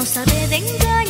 no sabe de engaño.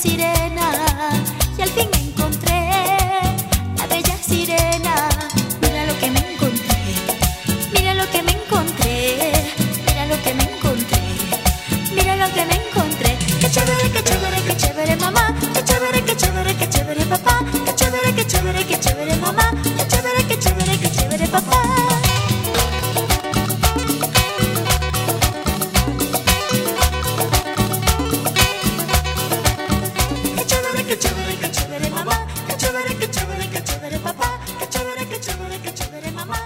sirena y al fin me encontré la bella sirena. Mira lo que me encontré, mira lo que me encontré, mira lo que me encontré, mira lo que me encontré. Qué chévere, qué chévere. mama,